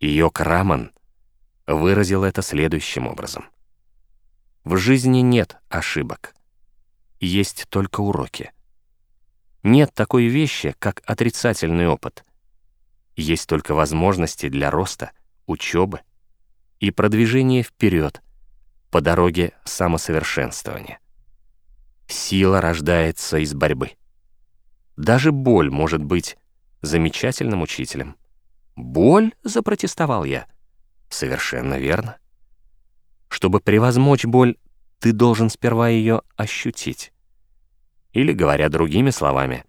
Йок Раман выразил это следующим образом. В жизни нет ошибок. Есть только уроки. Нет такой вещи, как отрицательный опыт. Есть только возможности для роста, учебы и продвижения вперед по дороге самосовершенствования. Сила рождается из борьбы. Даже боль может быть замечательным учителем. «Боль?» — запротестовал я. «Совершенно верно. Чтобы превозмочь боль, ты должен сперва ее ощутить. Или, говоря другими словами,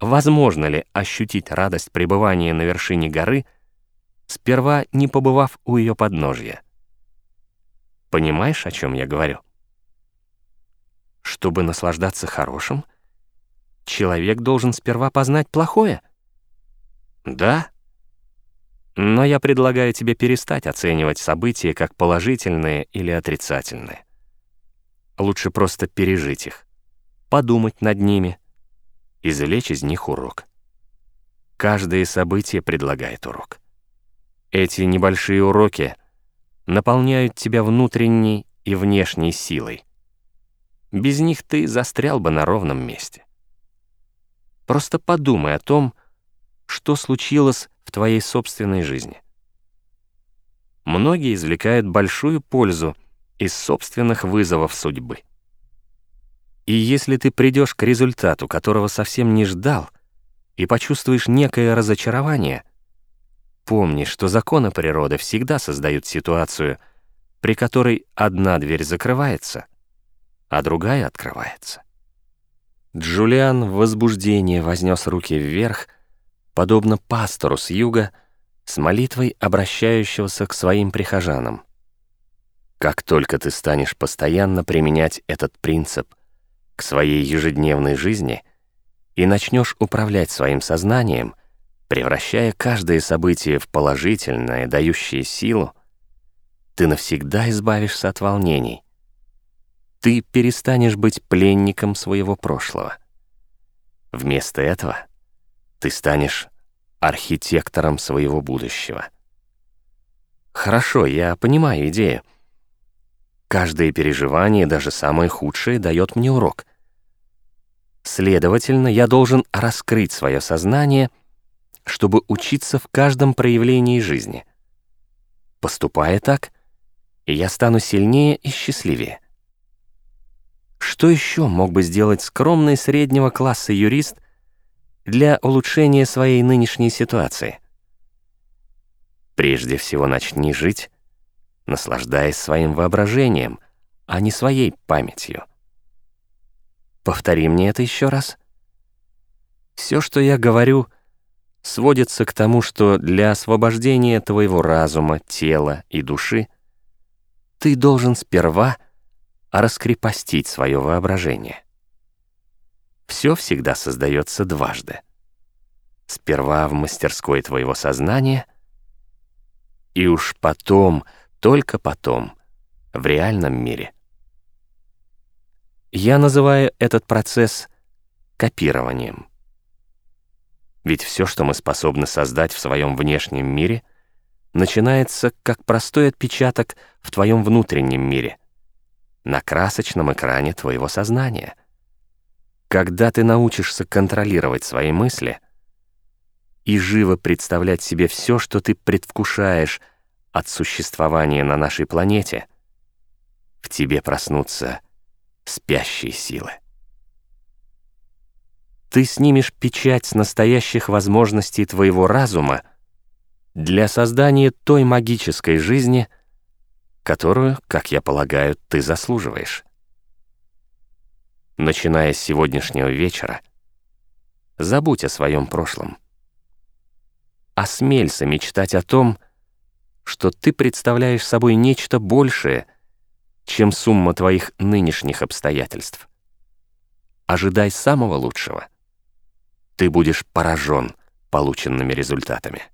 возможно ли ощутить радость пребывания на вершине горы, сперва не побывав у ее подножья? Понимаешь, о чем я говорю? Чтобы наслаждаться хорошим, человек должен сперва познать плохое. Да. Но я предлагаю тебе перестать оценивать события как положительные или отрицательные. Лучше просто пережить их, подумать над ними, извлечь из них урок. Каждое событие предлагает урок. Эти небольшие уроки наполняют тебя внутренней и внешней силой. Без них ты застрял бы на ровном месте. Просто подумай о том, что случилось в твоей собственной жизни. Многие извлекают большую пользу из собственных вызовов судьбы. И если ты придешь к результату, которого совсем не ждал, и почувствуешь некое разочарование, помни, что законы природы всегда создают ситуацию, при которой одна дверь закрывается, а другая открывается. Джулиан в возбуждении вознес руки вверх, подобно пастору с юга, с молитвой обращающегося к своим прихожанам. Как только ты станешь постоянно применять этот принцип к своей ежедневной жизни и начнешь управлять своим сознанием, превращая каждое событие в положительное, дающее силу, ты навсегда избавишься от волнений. Ты перестанешь быть пленником своего прошлого. Вместо этого ты станешь архитектором своего будущего. Хорошо, я понимаю идею. Каждое переживание, даже самое худшее, дает мне урок. Следовательно, я должен раскрыть свое сознание, чтобы учиться в каждом проявлении жизни. Поступая так, я стану сильнее и счастливее. Что еще мог бы сделать скромный среднего класса юрист для улучшения своей нынешней ситуации. Прежде всего начни жить, наслаждаясь своим воображением, а не своей памятью. Повтори мне это еще раз. Все, что я говорю, сводится к тому, что для освобождения твоего разума, тела и души ты должен сперва раскрепостить свое воображение все всегда создается дважды. Сперва в мастерской твоего сознания, и уж потом, только потом, в реальном мире. Я называю этот процесс копированием. Ведь все, что мы способны создать в своем внешнем мире, начинается как простой отпечаток в твоем внутреннем мире, на красочном экране твоего сознания — когда ты научишься контролировать свои мысли и живо представлять себе все, что ты предвкушаешь от существования на нашей планете, в тебе проснутся спящие силы. Ты снимешь печать с настоящих возможностей твоего разума для создания той магической жизни, которую, как я полагаю, ты заслуживаешь начиная с сегодняшнего вечера, забудь о своем прошлом. Осмелься мечтать о том, что ты представляешь собой нечто большее, чем сумма твоих нынешних обстоятельств. Ожидай самого лучшего. Ты будешь поражен полученными результатами.